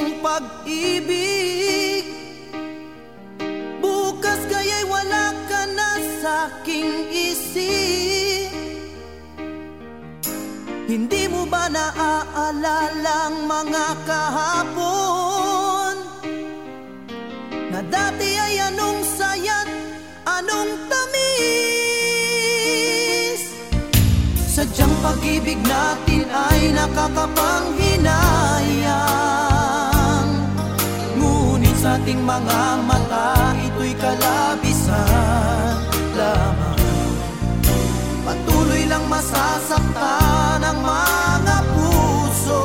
iyong pag-ibig. Bukas kaya'y wala ka na sa'king isip. Hindi mo ba naaalala ang mga kahapon? Na dati ay anong saya't anong tamis? Sadyang pag-ibig natin ay nakakapanghinayang sa ating mga mata ito'y kalabisan lamang. Patuloy lang masasaktan ang mga puso.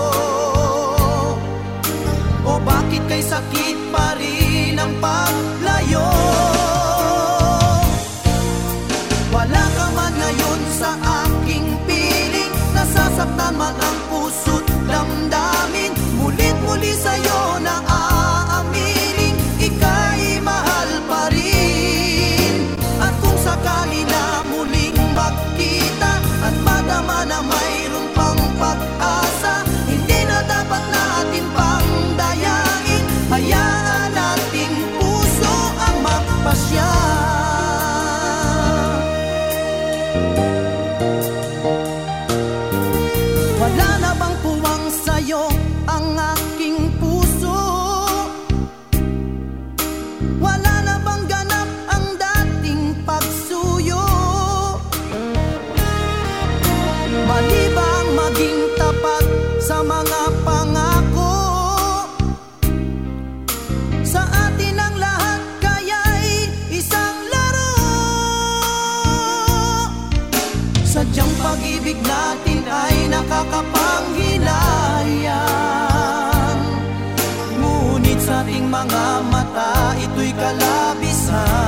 O bakit kay sakit pa rin ang paglayo? Wala ka man ngayon sa aking piling. Nasasaktan man ang puso't damdamin. Mulit-muli sa'yo Sadyang pag-ibig natin ay nakakapanghinayang. Ngunit sa ating mga mata ito'y kalabisan